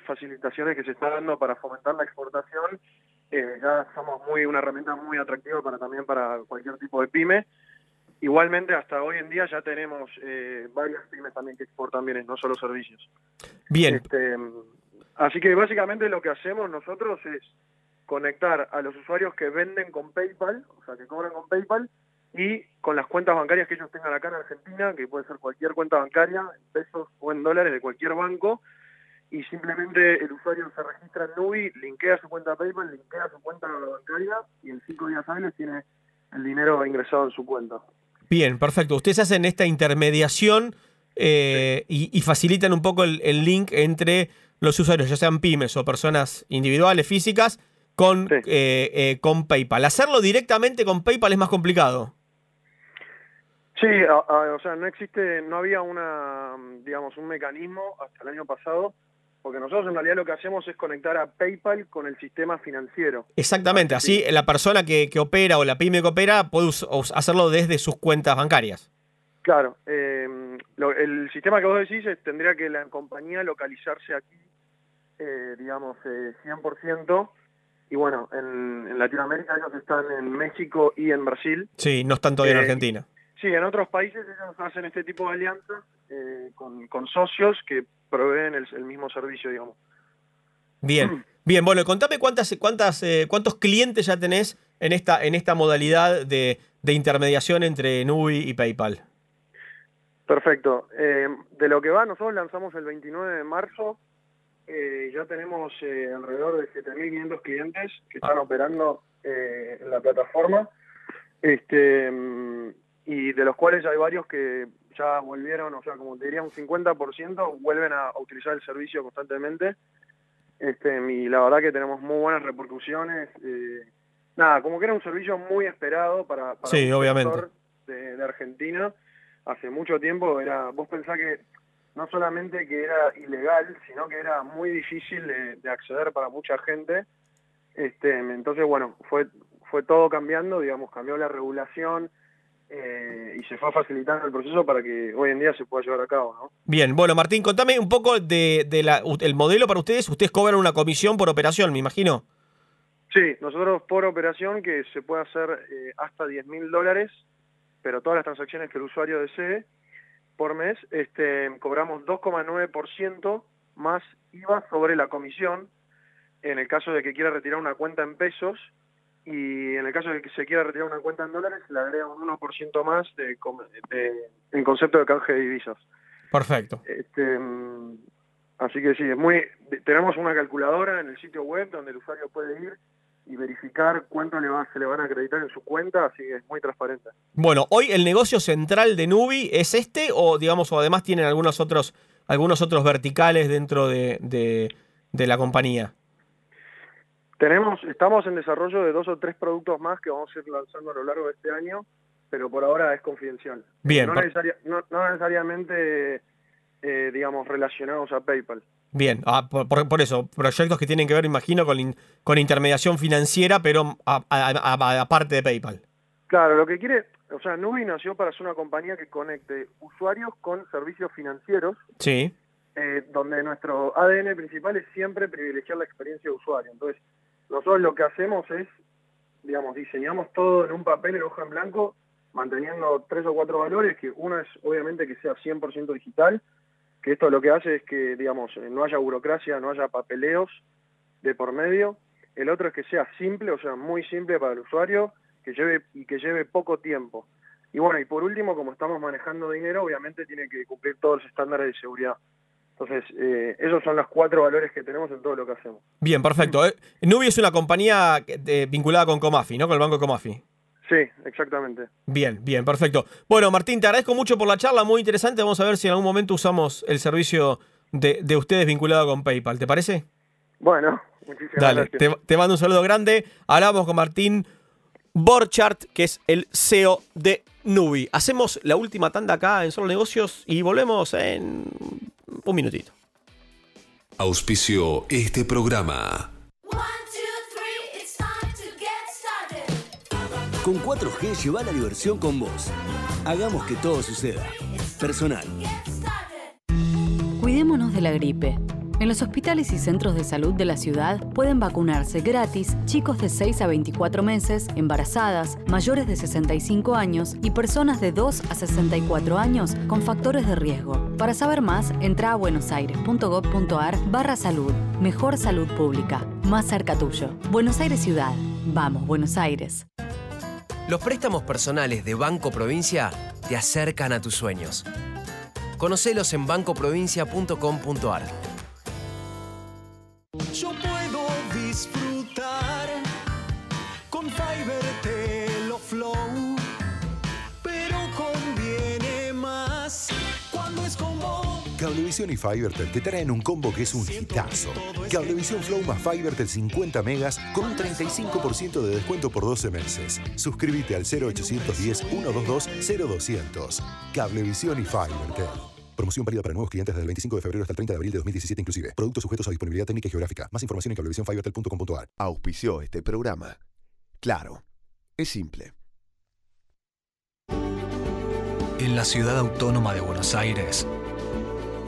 facilitaciones que se está dando para fomentar la exportación, eh, ya somos muy una herramienta muy atractiva para también para cualquier tipo de pyme. Igualmente, hasta hoy en día ya tenemos eh, varias pymes también que exportan bienes, no solo servicios. Bien. Este, Así que básicamente lo que hacemos nosotros es conectar a los usuarios que venden con PayPal, o sea, que cobran con PayPal, y con las cuentas bancarias que ellos tengan acá en Argentina, que puede ser cualquier cuenta bancaria, en pesos o en dólares de cualquier banco, y simplemente el usuario se registra en Nubi, linkea su cuenta PayPal, linkea su cuenta bancaria, y en cinco días hábiles tiene el dinero ingresado en su cuenta. Bien, perfecto. Ustedes hacen esta intermediación eh, y, facilitan un poco el link entre los usuarios, ya sean pymes o personas individuales, físicas, con, eh, eh, con PayPal. Hacerlo directamente con PayPal es más complicado. Sí, o sea, no existe, no había una, digamos, un mecanismo hasta el año pasado, porque nosotros en realidad lo que hacemos es conectar a PayPal con el sistema financiero. Exactamente, así la persona que, que opera o la pyme que opera puede hacerlo desde sus cuentas bancarias. Claro, eh, el sistema que vos decís tendría que la compañía localizarse aquí, eh, digamos, eh, 100%, y bueno, en, Latinoamérica ellos están en México y en Brasil. Sí, no están todavía en eh, Argentina. Sí, en otros países ellos hacen este tipo de alianzas eh, con, socios que proveen el, mismo servicio, digamos. Bien, bien, bueno, contame cuántas, cuántas, cuántos clientes ya tenés en esta, en esta modalidad de, de intermediación entre Nubi y PayPal. Perfecto. Eh, de lo que va, nosotros lanzamos el 29 de marzo. Eh, ya tenemos eh, alrededor de 7.500 clientes que están operando en la plataforma. Este, y de los cuales hay varios que ya volvieron, o sea, como te diría, un 50% vuelven a, utilizar el servicio constantemente. Este, y la verdad que tenemos muy buenas repercusiones. nada, como que era un servicio muy esperado para, para sí, obviamente. De, de Argentina hace mucho tiempo era, vos pensás que no solamente que era ilegal, sino que era muy difícil de, acceder para mucha gente. Este, entonces, bueno, fue, fue todo cambiando, digamos, cambió la regulación eh, y se fue facilitando el proceso para que hoy en día se pueda llevar a cabo. ¿no? Bien, bueno, Martín, contame un poco de, la, el modelo para ustedes. Ustedes cobran una comisión por operación, me imagino. Sí, nosotros por operación que se puede hacer eh, hasta 10 mil dólares pero todas las transacciones que el usuario desee por mes, este, cobramos 2,9% más IVA sobre la comisión en el caso de que quiera retirar una cuenta en pesos y en el caso de que se quiera retirar una cuenta en dólares le agrega un 1% más de, en concepto de canje de divisas. Perfecto. Este, así que sí, es muy, tenemos una calculadora en el sitio web donde el usuario puede ir y verificar cuánto le va, se le van a acreditar en su cuenta, así que es muy transparente. Bueno, hoy el negocio central de Nubi es este o digamos o además tienen algunos otros algunos otros verticales dentro de, de, la compañía. Tenemos, estamos en desarrollo de dos o tres productos más que vamos a ir lanzando a lo largo de este año, pero por ahora es confidencial. Bien. No, no, necesariamente, eh, digamos, relacionados a PayPal. Bien, ah, por, eso, proyectos que tienen que ver, imagino, con, con intermediación financiera, pero aparte de PayPal. Claro, lo que quiere, o sea, Nubi nació para ser una compañía que conecte usuarios con servicios financieros. Sí. Eh, donde nuestro ADN principal es siempre privilegiar la experiencia de usuario. Entonces, nosotros lo que hacemos es, digamos, diseñamos todo en un papel en hoja en blanco, manteniendo tres o cuatro valores, que uno es obviamente que sea 100% digital, que esto lo que hace es que, digamos, no haya burocracia, no haya papeleos de por medio. El otro es que sea simple, o sea, muy simple para el usuario, que lleve y que lleve poco tiempo. Y bueno, y por último, como estamos manejando dinero, obviamente tiene que cumplir todos los estándares de seguridad. Entonces, eh, esos son los cuatro valores que tenemos en todo lo que hacemos. Bien, perfecto. Eh, Nubi es una compañía eh, vinculada con Comafi, ¿no? Con el banco Comafi. Sí, exactamente. Bien, bien, perfecto. Bueno, Martín, te agradezco mucho por la charla, muy interesante. Vamos a ver si en algún momento usamos el servicio de, ustedes vinculado con PayPal, ¿te parece? Bueno, muchísimas Dale, gracias. Te, mando un saludo grande. Hablamos con Martín Borchardt, que es el CEO de Nubi. Hacemos la última tanda acá en Solo Negocios y volvemos en un minutito. Auspicio este programa. Con 4G lleva la diversión con vos. Hagamos que todo suceda. Personal. Cuidémonos de la gripe. En los hospitales y centros de salud de la ciudad pueden vacunarse gratis chicos de 6 a 24 meses, embarazadas, mayores de 65 años y personas de 2 a 64 años con factores de riesgo. Para saber más, entra a buenosaires.gov.ar barra salud. Mejor salud pública. Más cerca tuyo. Buenos Aires Ciudad. Vamos, Buenos Aires. Los préstamos personales de Banco Provincia te acercan a tus sueños. Conocelos en bancoprovincia.com.ar. Cablevisión y Fivertel te traen un combo que es un hitazo. Cablevisión Flow más Fivertel 50 megas con un 35% de descuento por 12 meses. Suscríbete al 0810-122-0200. Cablevisión y Fivertel. Promoción válida para nuevos clientes desde el 25 de febrero hasta el 30 de abril de 2017 inclusive. Productos sujetos a disponibilidad técnica y geográfica. Más información en cablevisiónfivertel.com.ar. Auspició este programa. Claro, es simple. En la ciudad autónoma de Buenos Aires,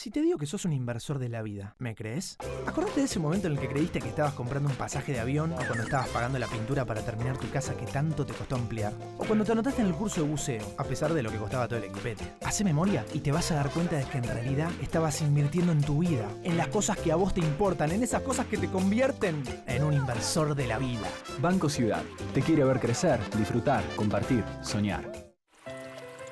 Si te digo que sos un inversor de la vida, ¿me crees? Acordate de ese momento en el que creíste que estabas comprando un pasaje de avión o cuando estabas pagando la pintura para terminar tu casa que tanto te costó ampliar. O cuando te anotaste en el curso de buceo, a pesar de lo que costaba todo el equipete. Hace memoria y te vas a dar cuenta de que en realidad estabas invirtiendo en tu vida, en las cosas que a vos te importan, en esas cosas que te convierten en un inversor de la vida. Banco Ciudad. Te quiere ver crecer, disfrutar, compartir, soñar.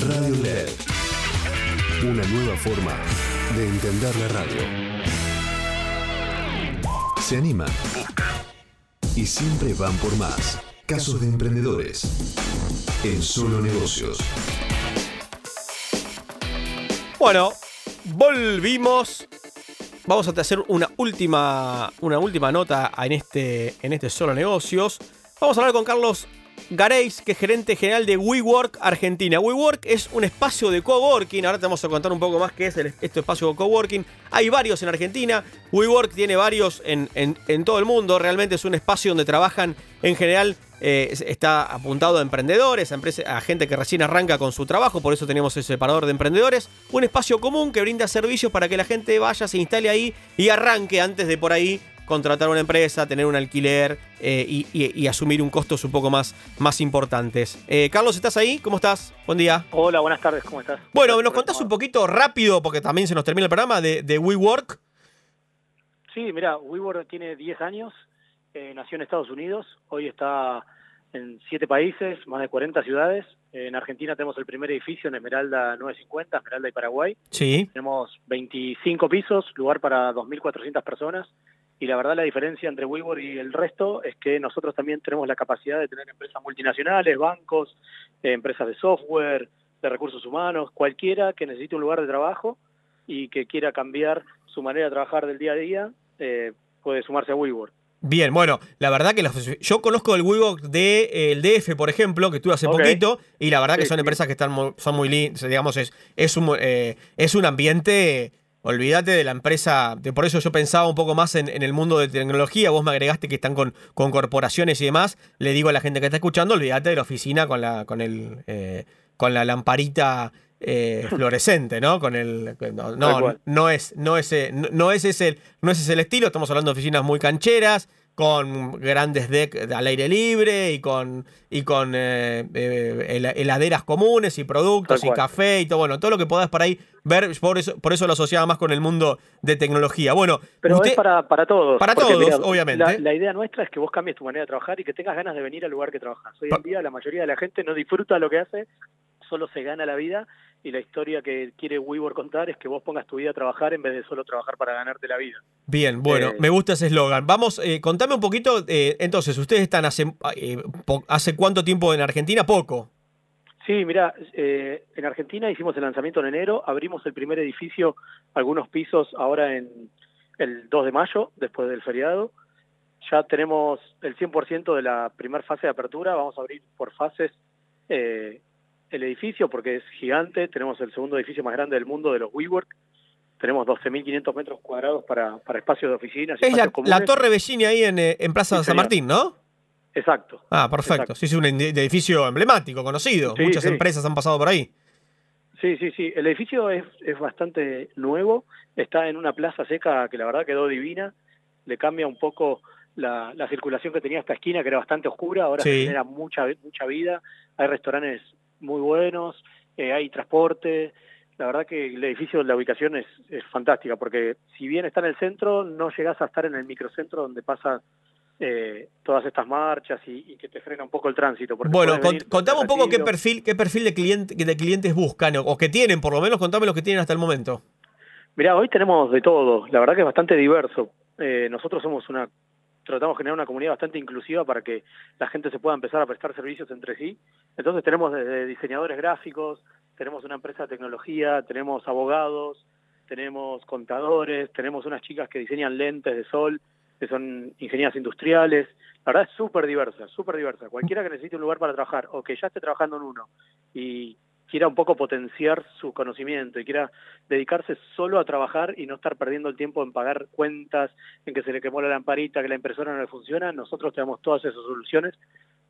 Radio LED. Una nueva forma de entender la radio. Se animan. Y siempre van por más. Casos de emprendedores. En solo negocios. Bueno, volvimos. Vamos a hacer una última, una última nota en este, en este solo negocios. Vamos a hablar con Carlos Gareis, que es gerente general de WeWork Argentina. WeWork es un espacio de coworking. Ahora te vamos a contar un poco más qué es el, este espacio de coworking. Hay varios en Argentina. WeWork tiene varios en, en- todo el mundo. Realmente es un espacio donde trabajan en general. eh, es- está apuntado a emprendedores, a, a gente que recién arranca con su trabajo, por eso tenemos ese separador de emprendedores. Un espacio común que brinda servicios para que la gente vaya, se instale ahí y arranque antes de por ahí contratar una empresa, tener un alquiler eh, y, y- y asumir un costos un poco más, más importantes. Eh, Carlos, ¿estás ahí? ¿Cómo estás? Buen día. Hola, buenas tardes, ¿cómo estás? Bueno, ¿nos contás un poquito rápido, porque también se nos termina el programa, de, de WeWork? Sí, mira, WeWork tiene 10 años, eh, nació en Estados Unidos, hoy está en 7 países, más de 40 ciudades. En Argentina tenemos el primer edificio en Esmeralda 950, Esmeralda y Paraguay. Sí. Tenemos 25 pisos, lugar para 2.400 personas. Y la verdad la diferencia entre WeWork y el resto es que nosotros también tenemos la capacidad de tener empresas multinacionales, bancos, eh, empresas de software, de recursos humanos, cualquiera que necesite un lugar de trabajo y que quiera cambiar su manera de trabajar del día a día, eh, puede sumarse a WeWork. Bien, bueno, la verdad que los- yo conozco el WeWork del DF, por ejemplo, que estuve hace poquito, y la verdad que Sí, son sí. empresas que están muy- son muy lindas, digamos, es, es, un, eh, es un ambiente, olvídate de la empresa, de, por eso yo pensaba un poco más en, en el mundo de tecnología, vos me agregaste que están con, con corporaciones y demás, le digo a la gente que está escuchando, olvídate de la oficina con la, con el, eh, con la lamparita eh, fluorescente, ¿no? Con el no, no, no es no es eh, no, no es ese no es ese el estilo, estamos hablando de oficinas muy cancheras con grandes decks al aire libre y con y con eh, eh, hela- heladeras comunes y productos y café y todo bueno, todo lo que podás por ahí ver, por eso por eso lo asociaba más con el mundo de tecnología. Bueno, Pero usted- es para, para todos. Para todos, mira, obviamente. La, la idea nuestra es que vos cambies tu manera de trabajar y que tengas ganas de venir al lugar que trabajas. Hoy en día la mayoría de la gente no disfruta lo que hace, solo se gana la vida y la historia que quiere WeWork contar es que vos pongas tu vida a trabajar en vez de solo trabajar para ganarte la vida. Bien, bueno, Eh, me gusta ese eslogan. Vamos, eh, contame un poquito, eh, entonces, ustedes están hace, eh, hace cuánto tiempo en Argentina? Poco. Sí, mira, eh, en Argentina hicimos el lanzamiento en enero, abrimos el primer edificio, algunos pisos ahora en el 2 de mayo, después del feriado. Ya tenemos el 100% de la primera fase de apertura, vamos a abrir por fases eh, el edificio porque es gigante, tenemos el segundo edificio más grande del mundo de los WeWork, tenemos 12.500 metros cuadrados para, para espacios de oficinas. Es la, la. Torre Bellini ahí en, eh, en Plaza Sí, San. Martín, ¿no? Exacto. Ah, perfecto. Sí, es un ed- edificio emblemático, conocido. Sí, Muchas sí. empresas han pasado por ahí. Sí, sí, sí. El edificio es, es bastante nuevo. Está en una plaza seca que la verdad quedó divina. Le cambia un poco la, la circulación que tenía esta esquina, que era bastante oscura. Ahora genera mucha, mucha vida. Hay restaurantes muy buenos, eh, hay transporte. La verdad que el edificio, la ubicación es, es fantástica, porque si bien está en el centro, no llegás a estar en el microcentro donde pasa eh, todas estas marchas y, y que te frena un poco el tránsito. Bueno, cont- contame un poco qué perfil, qué perfil de, cliente, de clientes buscan o, o que tienen, por lo menos contame lo que tienen hasta el momento. Mirá, hoy tenemos de todo, la verdad que es bastante diverso. Eh, nosotros somos una, tratamos de generar una comunidad bastante inclusiva para que la gente se pueda empezar a prestar servicios entre sí. Entonces tenemos desde diseñadores gráficos, tenemos una empresa de tecnología, tenemos abogados, tenemos contadores, tenemos unas chicas que diseñan lentes de sol, que son ingenieras industriales. La verdad es súper diversa, súper diversa. Cualquiera que necesite un lugar para trabajar o que ya esté trabajando en uno y quiera un poco potenciar su conocimiento y quiera dedicarse solo a trabajar y no estar perdiendo el tiempo en pagar cuentas, en que se le quemó la lamparita, que la impresora no le funciona, nosotros te damos todas esas soluciones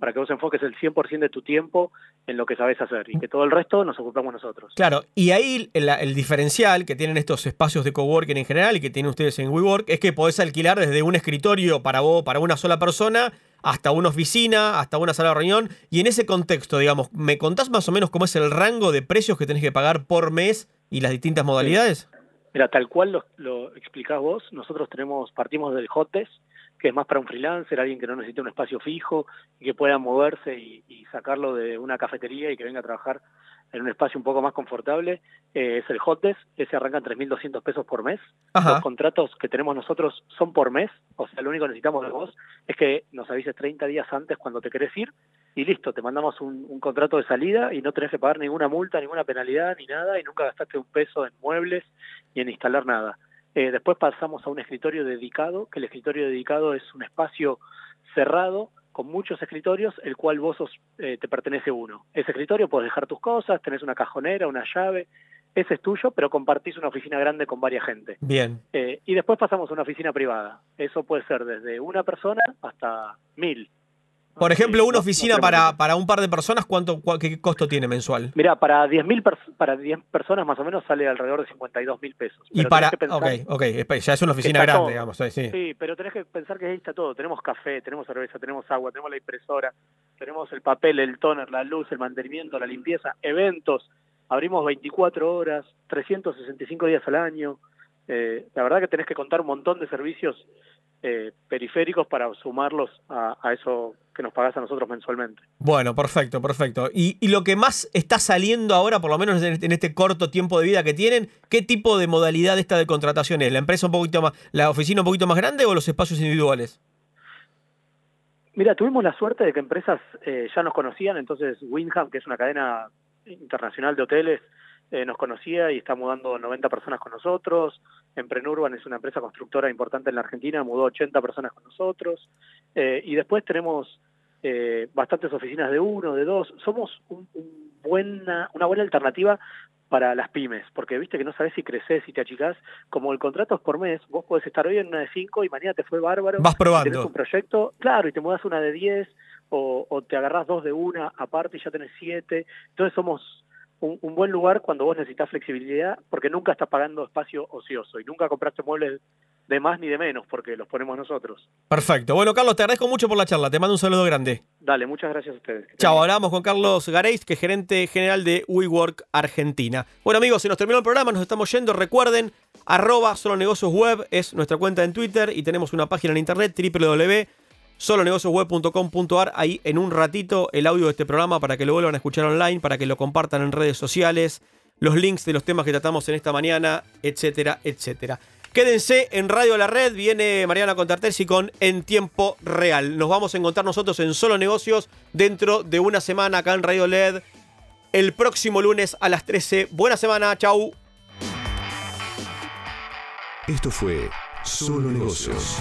para que vos enfoques el 100% de tu tiempo en lo que sabes hacer y que todo el resto nos ocupamos nosotros. Claro, y ahí el, el diferencial que tienen estos espacios de coworking en general y que tienen ustedes en WeWork es que podés alquilar desde un escritorio para vos, para una sola persona, hasta una oficina, hasta una sala de reunión. Y en ese contexto, digamos, ¿me contás más o menos cómo es el rango de precios que tenés que pagar por mes y las distintas modalidades? Mira, tal cual lo, lo explicás vos, nosotros tenemos partimos del hot desk, que es más para un freelancer, alguien que no necesita un espacio fijo y que pueda moverse y, y sacarlo de una cafetería y que venga a trabajar en un espacio un poco más confortable, eh, es el hot desk, ese arranca en 3.200 pesos por mes. Ajá. Los contratos que tenemos nosotros son por mes, o sea, lo único que necesitamos de vos es que nos avises 30 días antes cuando te querés ir y listo, te mandamos un, un contrato de salida y no tenés que pagar ninguna multa, ninguna penalidad ni nada y nunca gastaste un peso en muebles ni en instalar nada. Eh, después pasamos a un escritorio dedicado, que el escritorio dedicado es un espacio cerrado con muchos escritorios, el cual vos sos, eh, te pertenece uno. Ese escritorio puedes dejar tus cosas, tenés una cajonera, una llave, ese es tuyo, pero compartís una oficina grande con varias gente. Bien. Eh, y después pasamos a una oficina privada. Eso puede ser desde una persona hasta mil. Por ejemplo, una oficina para, para un par de personas, ¿cuánto, cua- ¿qué costo tiene mensual? Mira, para 10.000 pers- para 10 personas más o menos sale alrededor de 52 mil pesos. Y Pero para. Ok, pensar ok, ya es una oficina grande, todo. digamos. sí, sí. Sí, pero tenés que pensar que ahí está todo. Tenemos café, tenemos cerveza, tenemos agua, tenemos la impresora, tenemos el papel, el toner, la luz, el mantenimiento, la limpieza, eventos. Abrimos 24 horas, 365 días al año. Eh, la verdad que tenés que contar un montón de servicios eh, periféricos para sumarlos a, a eso que nos pagás a nosotros mensualmente. Bueno, perfecto, perfecto. Y, y lo que más está saliendo ahora, por lo menos en este, en este corto tiempo de vida que tienen, ¿qué tipo de modalidad esta de contratación es? ¿La empresa un poquito más, la oficina un poquito más grande o los espacios individuales? Mira, tuvimos la suerte de que empresas eh, ya nos conocían, entonces Windham, que es una cadena internacional de hoteles, eh, nos conocía y está mudando 90 personas con nosotros. Emprenurban es una empresa constructora importante en la Argentina, mudó 80 personas con nosotros. Eh, y después tenemos eh, bastantes oficinas de uno, de dos. Somos un, un buena, una buena alternativa para las pymes, porque viste que no sabes si creces, si te achicás, como el contrato es por mes, vos podés estar hoy en una de cinco y mañana te fue bárbaro. Vas probando. Tenés un proyecto, claro, y te mudas una de 10 o, o te agarrás dos de una aparte y ya tenés siete. Entonces somos un, un buen lugar cuando vos necesitas flexibilidad, porque nunca estás pagando espacio ocioso y nunca compraste muebles de más ni de menos, porque los ponemos nosotros. Perfecto. Bueno, Carlos, te agradezco mucho por la charla. Te mando un saludo grande. Dale, muchas gracias a ustedes. Chao, hablamos con Carlos Gareis, que es gerente general de WeWork Argentina. Bueno, amigos, se nos terminó el programa, nos estamos yendo. Recuerden, arroba solo negocios web es nuestra cuenta en Twitter y tenemos una página en internet, www.solonegociosweb.com.ar. Ahí en un ratito el audio de este programa para que lo vuelvan a escuchar online, para que lo compartan en redes sociales, los links de los temas que tratamos en esta mañana, etcétera, etcétera. Quédense en Radio La Red, viene Mariana Contartelsi con En Tiempo Real. Nos vamos a encontrar nosotros en Solo Negocios dentro de una semana acá en Radio LED el próximo lunes a las 13. Buena semana, chau. Esto fue Solo Negocios.